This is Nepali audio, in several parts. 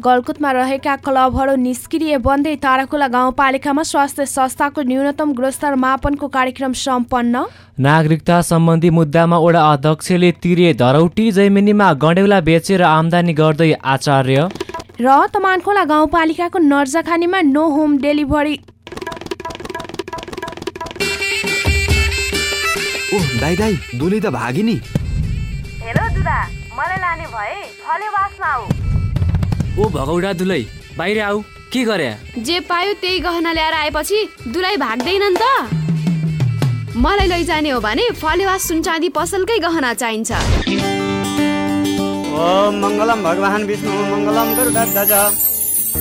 गलकुटमा रहेका क्लबहरू निष्क्रिय बन्दै ताराखोला गाउँपालिकामा स्वास्थ्य संस्थाको न्यूनतम गुणस्तर मापनको कार्यक्रम सम्पन्न। नागरिकता सम्बन्धी मुद्दामा वडा अध्यक्षले तिरे धरौटी जैमिनीमा गडेउला बेचेर आमदानी गर्दै आचार्य। र तमानखोला गाउँपालिकाको नर्जाखानीमा नो होम डेलिभरी। ओ दाइ दाइ दुली त भागी नि। हेलो दुदा मलाई लाने भए फलेवासमा आऊ। ओ भगौडा दुलै बाहिर आऊ के गरे? जे पायो त्यही गहना ल्याएर आएपछि दुलाई भाग्दैन नि त। मलाई लैजाने हो भने फलेवास सुनचाँदी पसलकै गहना चाहिन्छ। ओम मङ्गलम भगवान् विष्णु मङ्गलम गरुडध्वज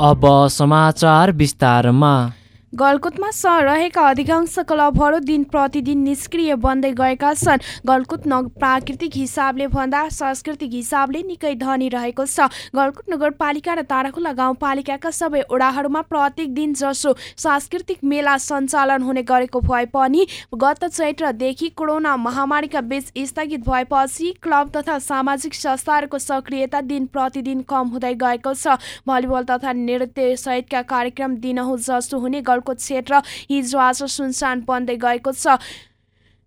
अब समाचार विस्तारमा। गलकुटमा रहेका अधिकांश क्लबहरू दिन प्रतिदिन निष्क्रिय बन्दै गएका छन्। गलकुट न प्राकृतिक हिसाबले भन्दा सांस्कृतिक हिसाबले निकै धनी रहेको छ। गलकुट नगरपालिका र ताराखोला गाउँपालिकाका सबै ओडाहरूमा प्रत्येक दिन जसो सांस्कृतिक मेला सञ्चालन हुने गरेको भए पनि गत चैत्रदेखि कोरोना महामारीका बीच स्थगित भएपछि क्लब तथा सामाजिक संस्थाहरूको सक्रियता दिन प्रतिदिन कम हुँदै गएको छ। भलिबल तथा नृत्य सहितका कार्यक्रम दिनहुँ जसो हुने गलकोट क्षेत्र हिजो आज सुनसान बन्दै गएको छ।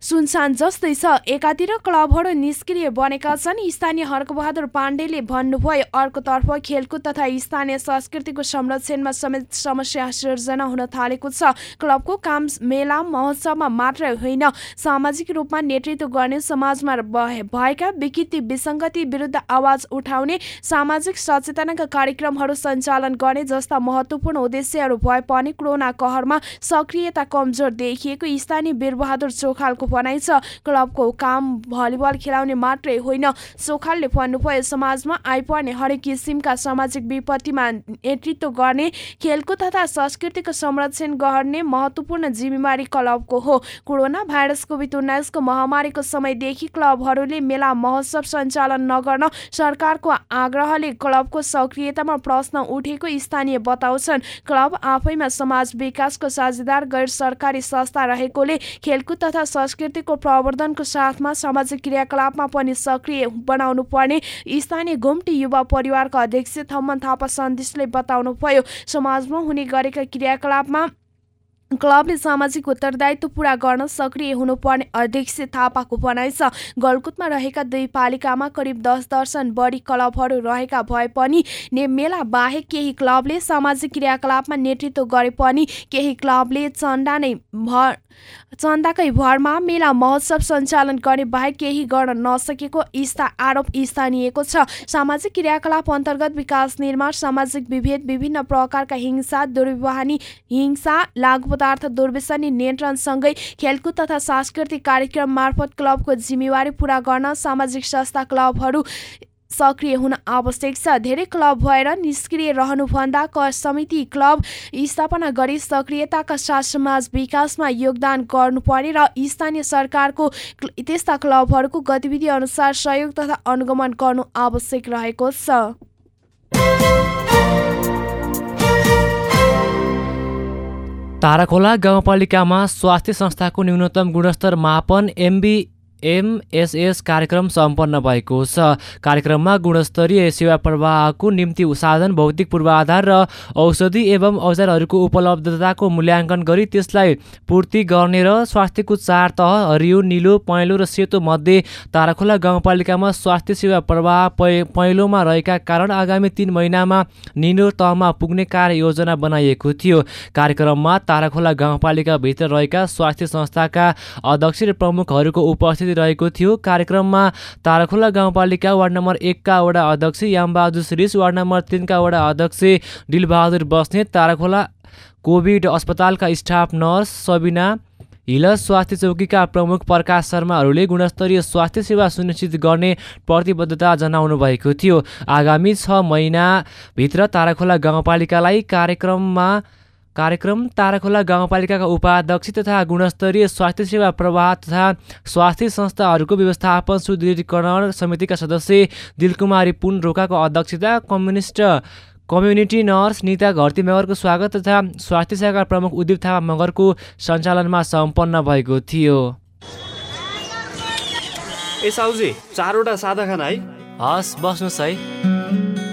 सुनसान जस्तै छ। एकातिर क्लबहरू निष्क्रिय बनेका छन्। स्थानीय हर्कबहादुर पाण्डेले भन्नुभयो अर्कोतर्फ खेलकुद तथा स्थानीय संस्कृतिको संरक्षणमा समेत समस्या सिर्जना हुन थालेको छ। क्लबको काम मेला महोत्सवमा मात्रै होइन। सामाजिक रूपमा नेतृत्व गर्ने समाजमा भएका विकृति विसङ्गति विरुद्ध आवाज उठाउने सामाजिक सचेतनाका कार्यक्रमहरू सञ्चालन गर्ने जस्ता महत्त्वपूर्ण उद्देश्यहरू भए पनि कोरोना कहरमा सक्रियता कमजोर देखिएको स्थानीय वीरबहादुर चोखालको भनाइ छ। क्लबको काम भलिबल खेलाउने मात्रै होइन। सोखालले भन्नुभयो समाजमा आइपर्ने हरेक किसिमका सामाजिक विपत्तिमा नेतृत्व गर्ने खेलकुद तथा संस्कृतिको संरक्षण गर्ने महत्त्वपूर्ण जिम्मेवारी क्लबको हो। कोरोना भाइरस कोभिड उन्नाइसको महामारीको समयदेखि क्लबहरूले मेला महोत्सव सञ्चालन नगर्न सरकारको आग्रहले क्लबको सक्रियतामा प्रश्न उठेको स्थानीय बताउँछन्। क्लब आफैमा समाज विकासको साझेदार गैर सरकारी संस्था रहेकोले खेलकुद तथा संस्कृति संस्कृतिको प्रवर्धनको साथमा सामाजिक क्रियाकलापमा पनि सक्रिय बनाउनु पर्ने स्थानीय घुम्टी युवा परिवारका अध्यक्ष थम्मन थापा सन्देशले बताउनुभयो समाजमा हुने गरेका क्रियाकलापमा क्लबले सामाजिक उत्तरदायित्व पुरा गर्न सक्रिय हुनुपर्ने अध्यक्ष थापाको भनाइ छ। गलकुटमा रहेका दुई पालिकामा करिब दस दर्शन बढी क्लबहरू रहेका भए पनि ने मेला बाहेक केही क्लबले सामाजिक क्रियाकलापमा नेतृत्व गरे पनि केही क्लबले चन्दा नै भर चन्दाकै भरमा मेला महोत्सव सञ्चालन गर्ने बाहेक केही गर्न नसकेको स्था आरोप स्थानीयको छ। सामाजिक क्रियाकलाप अन्तर्गत विकास निर्माण सामाजिक विभेद विभिन्न प्रकारका हिंसा दुर्व्यवहानी हिंसा लागु पदार्थ दुर्व्यसनी नियन्त्रणसँगै खेलकुद तथा सांस्कृतिक कार्यक्रम मार्फत क्लबको जिम्मेवारी पुरा गर्न सामाजिक संस्था क्लबहरू सक्रिय हुन आवश्यक छ। धेरै क्लब भएर निष्क्रिय रहनुभन्दा क समिति क्लब स्थापना गरी सक्रियताका साथ समाज विकासमा योगदान गर्नुपर्ने र स्थानीय सरकारको त्यस्ता क्लबहरूको गतिविधि अनुसार सहयोग तथा अनुगमन गर्नु आवश्यक रहेको छ। ताराखोला गाउँपालिकामा स्वास्थ्य संस्थाको न्यूनतम गुणस्तर मापन एमबी एमएसएस कार्यक्रम सम्पन्न भएको छ। कार्यक्रममा गुणस्तरीय सेवा प्रवाहको निम्ति साधन भौतिक पूर्वाधार र औषधि एवं औजारहरूको उपलब्धताको मूल्याङ्कन गरी त्यसलाई पूर्ति गर्ने र स्वास्थ्यको चार तह हरियो निलो पहेँलो र सेतो मध्ये ताराखोला गाउँपालिकामा स्वास्थ्य सेवा प्रवाह पहेँलोमा रहेका कारण आगामी तिन महिनामा निलो तहमा पुग्ने कार्य योजना बनाइएको थियो। कार्यक्रममा ताराखोला गाउँपालिकाभित्र रहेका स्वास्थ्य संस्थाका अध्यक्ष र प्रमुखहरूको उपस्थिति रहेको थियो। कार्यक्रममा ताराखोला गाउँपालिका वार्ड नम्बर एकका वडा अध्यक्ष यामबहादुर श्रीष वार्ड नम्बर तिनका वडा अध्यक्ष दिलबहादुर बस्नेत ताराखोला कोभिड अस्पतालका स्टाफ नर्स सबिना हिल स्वास्थ्य चौकीका प्रमुख प्रकाश शर्माहरूले गुणस्तरीय स्वास्थ्य सेवा सुनिश्चित गर्ने प्रतिबद्धता जनाउनु भएको थियो। आगामी छ महिनाभित्र ताराखोला गाउँपालिकालाई कार्यक्रममा कार्यक्रम ताराखोला गाउँपालिकाका उपाध्यक्ष तथा गुणस्तरीय स्वास्थ्य सेवा प्रवाह तथा स्वास्थ्य संस्थाहरूको व्यवस्थापन सुदृढीकरण समितिका सदस्य दिलकुमारी पुन रोकाको अध्यक्षता communist community nurse Nita Gharti मगरको स्वागत तथा स्वास्थ्य सेवाका प्रमुख उद्दीप थापा मगरको सञ्चालनमा सम्पन्न भएको थियो। ए साउजी चारवटा सादा खाना है? हस् बस्नुहोस् है।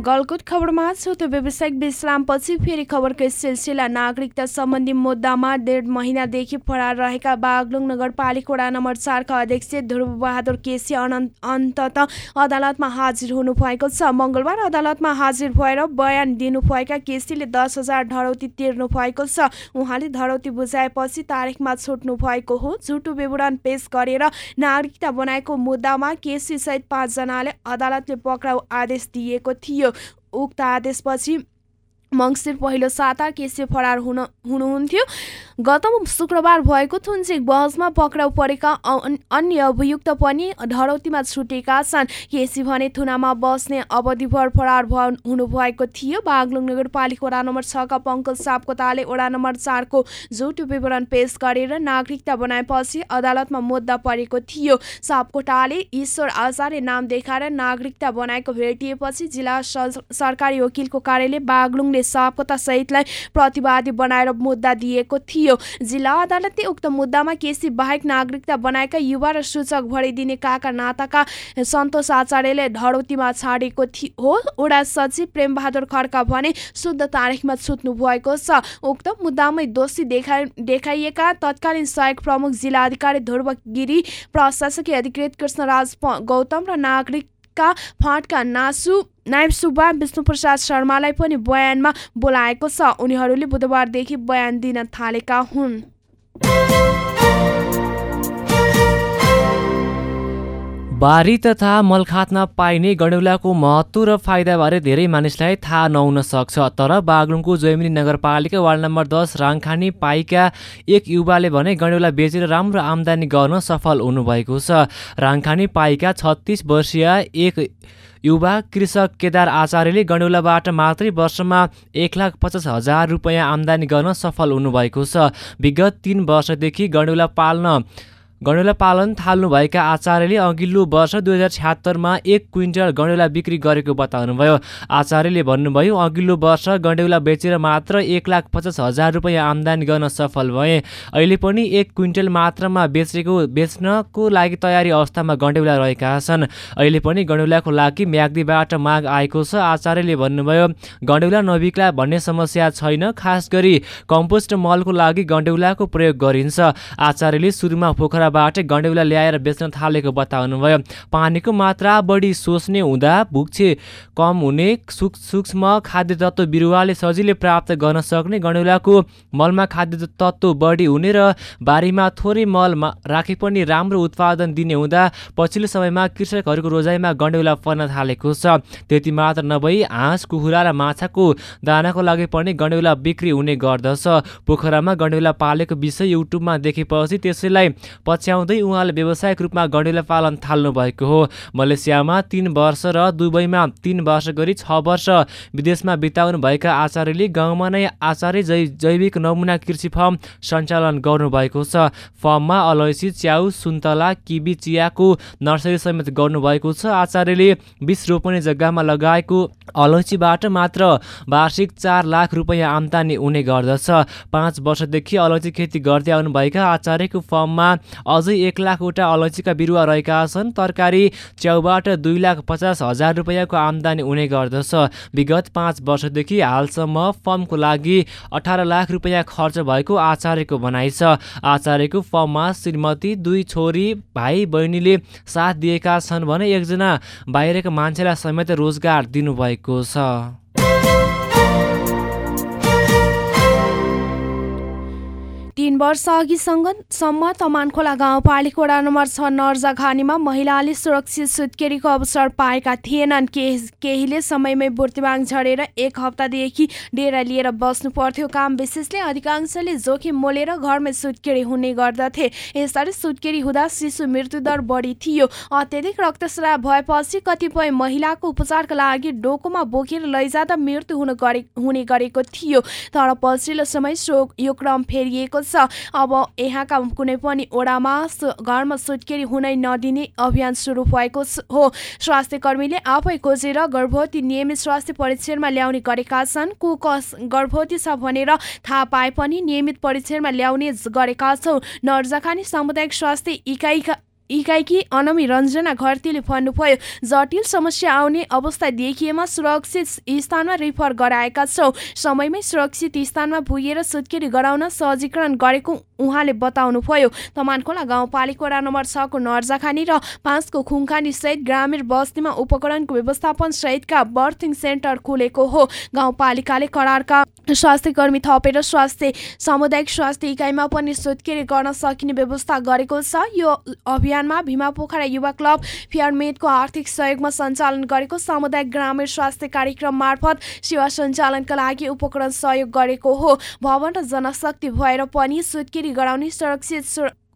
गलकुट खबरमा छोटो व्यावसायिक विश्रामपछि फेरि खबरको सिलसिला। नागरिकता सम्बन्धी मुद्दामा डेढ महिनादेखि फरार रहेका बागलुङ नगरपालिका वडा नम्बर चारका अध्यक्ष ध्रुवबहादुर केसी अन्तत अदालतमा हाजिर हुनुभएको छ। मङ्गलबार अदालतमा हाजिर भएर बयान दिनुभएका केसीले दस हजार धरौती तिर्नु भएको छ। उहाँले धरौती बुझाएपछि तारिकमा छुट्नु भएको हो। झुटो विवरण पेश गरेर नागरिकता बनाएको मुद्दामा केसी सहित पाँचजनाले अदालतले पक्राउ आदेश दिएको थियो। उक्त आदेशपछि मङ्सिर पहिलो साता केसी फरार हुन हुनुहुन्थ्यो। गत शुक्रबार भएको थुन्चेक बहसमा पक्राउ परेका अन्य अभियुक्त पनि धरौतीमा छुटेका छन्। केसी भने थुनामा बस्ने अवधिभर फरार हुनुभएको थियो। बागलुङ नगरपालिका वडा नम्बर छका पङ्कज सापकोटाले वडा नम्बर चारको झुटो विवरण पेश गरेर नागरिकता बनाएपछि अदालतमा मुद्दा परेको थियो। सापकोटाले ईश्वर आचार्य नाम देखाएर नागरिकता बनाएको भेटिएपछि जिल्ला सरकारी वकिलको कार्यालय बागलुङले सापकोटा सहितलाई प्रतिवादी बनाएर मुद्दा दिएको थियो। जिल्ला अदालतले उक्त मुद्दामा केसी बाहेक नागरिकता बनाएका युवा र सूचक भरिदिने काका नाताका सन्तोष आचार्यले धडौतीमा छाडेको हो। वडा सचिव प्रेमबहादुर खड्का भने शुद्ध तारिखमा छुट्नु भएको छ। उक्त मुद्दामै दोषी देखा देखाइएका तत्कालीन सहायक प्रमुख जिल्ला अधिकारी ध्रुव गिरी प्रशासकीय अधिकृत कृष्णराज गौतम र नागरिकका फाँटका नासु नायब सुब्बा विष्णुप्रसाद शर्मालाई पनि बयानमा बोलाएको छ। उनीहरूले बुधबारदेखि बयान दिन थालेका हुन्। बारी तथा मलखातमा पाइने गणेउलाको महत्त्व र फाइदाबारे धेरै मानिसलाई थाहा नहुन सक्छ। तर बागलुङको जैमिनी नगरपालिका वार्ड नम्बर दस राङखानी पाइका एक युवाले भने गणेउला बेचेर राम्रो आम्दानी गर्न सफल हुनुभएको छ। राङखानी पाइका छत्तिस वर्षीय एक युवा कृषक केदार आचार्यले गणेउलाबाट मात्रै वर्षमा एक लाख पचास हजार रुपियाँ आम्दानी गर्न सफल हुनुभएको छ। विगत तिन वर्षदेखि गणेउला पाल्न गणेला पालन थाल्नुभएका आचार्यले अघिल्लो वर्ष दुई हजार छ्यात्तरमा एक क्विन्टल गणेउला बिक्री गरेको बताउनुभयो। आचार्यले भन्नुभयो अघिल्लो वर्ष गणेउला बेचेर मात्र एक लाख पचास हजार रुपियाँ आम्दानी गर्न सफल भए। अहिले पनि एक क्विन्टल मात्रामा बेचेको बेच्नको लागि तयारी अवस्थामा गण्डेउला रहेका छन्। अहिले पनि गण्डेउलाको लागि म्याग्दीबाट माग आएको छ। आचार्यले भन्नुभयो गण्डेउला नबिक्ला भन्ने समस्या छैन। खास गरी कम्पोस्ट मलको लागि गण्डेउलाको प्रयोग गरिन्छ। आचार्यले सुरुमा पोखरा बाट गण्डेउला ल्याएर बेच्न थालेको बताउनुभयो। पानीको मात्रा बढी सोच्ने हुँदा भुक्छे कम हुने सूक्ष्म खाद्य तत्त्व बिरुवाले सजिलै प्राप्त गर्न सक्ने गण्डेउलाको मलमा खाद्य तत्त्व बढी हुने र बारीमा थोरै मल राखे पनि राम्रो उत्पादन दिने हुँदा पछिल्लो समयमा कृषकहरूको रोजाइमा गण्डेउला पर्न थालेको छ। त्यति मात्र नभई हाँस कुखुरा र माछाको दानाको लागि पनि गण्डेउला बिक्री हुने गर्दछ। पोखरामा गण्डेउला पालेको विषय युट्युबमा देखेपछि त्यसैलाई पछ्याउँदै उहाँले व्यावसायिक रूपमा गण्डेला पालन थाल्नु भएको हो। मलेसियामा तिन वर्ष र दुबईमा तिन वर्ष गरी छ वर्ष विदेशमा बिताउनु भएका आचार्यले गाउँमा नै आचार्य जै जैविक नमुना कृषि फर्म सञ्चालन गर्नुभएको छ। फर्ममा अलैँची च्याउ सुन्तला किबी चियाको नर्सरी समेत गर्नुभएको छ। आचार्यले बिस रोपनी जग्गामा लगाएको अलैँचीबाट मात्र वार्षिक चार लाख रुपियाँ आम्दानी हुने गर्दछ। पाँच वर्षदेखि अलैँची खेती गर्दै आउनुभएका आचार्यको फर्ममा अझै एक लाखवटा अलैँचीका बिरुवा रहेका छन्। तरकारी च्याउबाट दुई लाख पचास हजार रुपियाँको आम्दानी हुने गर्दछ। विगत पाँच वर्षदेखि हालसम्म फर्मको लागि अठार लाख रुपियाँ खर्च भएको आचार्यको भनाइ छ। आचार्यको फर्ममा श्रीमती दुई छोरी भाइ बहिनीले साथ दिएका छन् भने एकजना बाहिरका मान्छेलाई समेत रोजगार दिनुभएको छ। तीन वर्ष अघिसम्म तमानखोला गाउँपालिका वडा नम्बर छ नर्जा खानीमा महिलाले सुरक्षित सुत्केरीको अवसर पाएका थिएनन्। के केहीले समयमै बुर्तिवाङ झरेर एक हप्तादेखि डेरा लिएर बस्नु पर्थ्यो। काम विशेषले अधिकांशले जोखिम मोलेर घरमै सुत्केरी हुने गर्दथे। यसरी सुत्केरी हुँदा शिशु मृत्युदर बढी थियो। अत्यधिक रक्तस्राव भएपछि कतिपय महिलाको उपचारका लागि डोकोमा बोकेर लैजाँदा मृत्यु हुन गरे हुने गरेको थियो। तर पछिल्लो समय यो क्रम फेरिएको छ। अब यहाँका कुनै पनि ओडामा घरमा सुत्केरी हुनै नदिने अभियान सुरु भएको हो स्वास्थ्य कर्मीले आफै खोजेर गर्भवती नियमित स्वास्थ्य परीक्षणमा ल्याउने गरेका छन्। को कस गर्भवती छ भनेर थाहा पाए पनि नियमित परीक्षणमा ल्याउने गरेका छौँ। नर्जाखानी सामुदायिक स्वास्थ्य इकाइका इकाइकी अनमी रञ्जना घरतीले भन्नुभयो जटिल समस्या आउने अवस्था देखिएमा सुरक्षित स्थानमा रिफर गराएका छौँ। समयमै सुरक्षित स्थानमा पुगेर सुत्केरी गराउन सहजीकरण गरेको उहाँले बताउनुभयो। तमानखोला गाउँपालिका वडा नम्बर छको नर्जाखानी र पाँचको खुङखानी सहित ग्रामीण बस्तीमा उपकरणको व्यवस्थापन सहितका बर्थिङ सेन्टर खुलेको हो। गाउँपालिकाले करारका स्वास्थ्य कर्मी थपेर स्वास्थ्य सामुदायिक स्वास्थ्य इकाइमा पनि सुत्केरी गर्न सकिने व्यवस्था गरेको छ। यो अभियानमा भीमा पोखरा युवा क्लब फियरमेडको आर्थिक सहयोगमा सञ्चालन गरेको सामुदायिक ग्रामीण स्वास्थ्य कार्यक्रम मार्फत सेवा सञ्चालनका लागि उपकरण सहयोग गरेको हो। भवन र जनशक्ति भएर पनि सुत्केरी गराउने सुरक्षित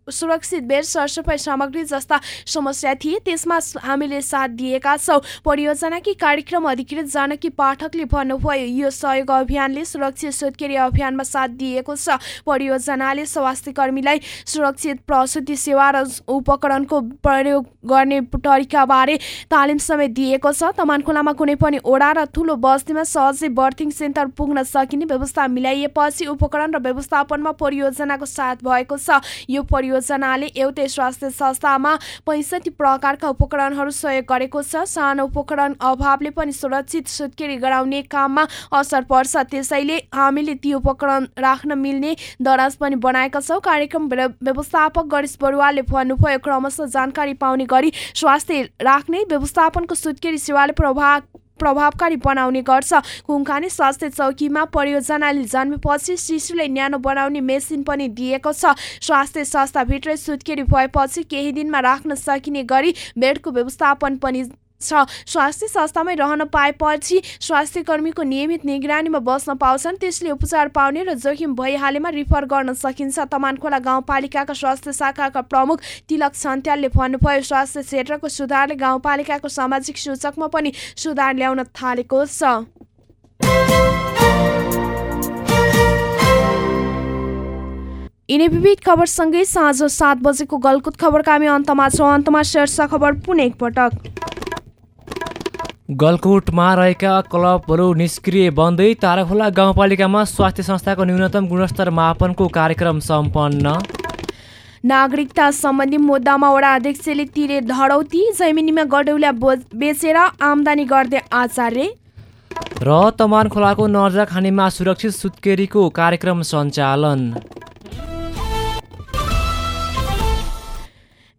सुरक्षित बेड सरसफाइ सामग्री जस्ता समस्या थिए। त्यसमा हामीले साथ दिएका छौँ। परियोजनाकी कार्यक्रम अधिकृत जानकी पाठकले भन्नुभयो यो सहयोग अभियानले सुरक्षित सुत्केरी अभियानमा साथ दिएको छ। परियोजनाले स्वास्थ्य कर्मीलाई सुरक्षित प्रसुति सेवा र उपकरणको प्रयोग गर्ने तरिकाबारे तालिम समेत दिएको छ। तमानखोलामा कुनै पनि ओडा र ठुलो बस्तीमा सहजै बर्थिङ सेन्टर पुग्न सकिने व्यवस्था मिलाइएपछि उपकरण र व्यवस्थापनमा परियोजनाको साथ भएको छ। यो परियोजना योजनाले एउटै स्वास्थ्य संस्थामा पैँसठी प्रकारका उपकरणहरू सहयोग गरेको छ। सानो उपकरण अभावले पनि सुरक्षित सुत्केरी गराउने काममा असर पर्छ। त्यसैले हामीले ती उपकरण राख्न मिल्ने दराज पनि बनाएका छौँ। कार्यक्रम व्यवस्थापक गणेश बरुवालले भन्नुभयो क्रमशः जानकारी पाउने गरी स्वास्थ्य राख्ने व्यवस्थापनको सुत्केरी सेवाले प्रभाव प्रभावकारी बनाउने गर्छ। कुङखानी स्वास्थ्य चौकीमा परियोजनाले जन्मेपछि शिशुलाई न्यानो बनाउने मेसिन पनि दिएको छ। स्वास्थ्य संस्थाभित्रै सुत्केरी भएपछि केही दिनमा राख्न सकिने गरी बेडको व्यवस्थापन पनि छ स्वास्थ्य संस्थामै रहन पाएपछि स्वास्थ्य कर्मीको नियमित निगरानीमा बस्न पाउँछन्। त्यसले उपचार पाउने र जोखिम भइहालेमा रिफर गर्न सकिन्छ। तमानखोला गाउँपालिकाका स्वास्थ्य शाखाका प्रमुख तिलक सन्त्यालले भन्नुभयो स्वास्थ्य क्षेत्रको सुधारले गाउँपालिकाको सामाजिक सूचकमा पनि सुधार ल्याउन थालेको छ। यिनै विविध खबरसँगै साँझ सात बजेको गलकुत खबरका हामी अन्तमा छौँ। अन्तमा शीर्ष खबर पुनः एकपटक गलकोटमा रहेका क्लबहरू निष्क्रिय बन्दै ताराखोला गाउँपालिकामा स्वास्थ्य संस्थाको न्यूनतम गुणस्तर मापनको कार्यक्रम सम्पन्न। नागरिकता सम्बन्धी मुद्दामा वडा अध्यक्षले तिरे धडौती जमिनीमा गडौल्या बेचेर आमदानी गर्दै आचार्य। र तमान खोलाको नर्जा खानीमा सुरक्षित सुत्केरीको कार्यक्रम सञ्चालन।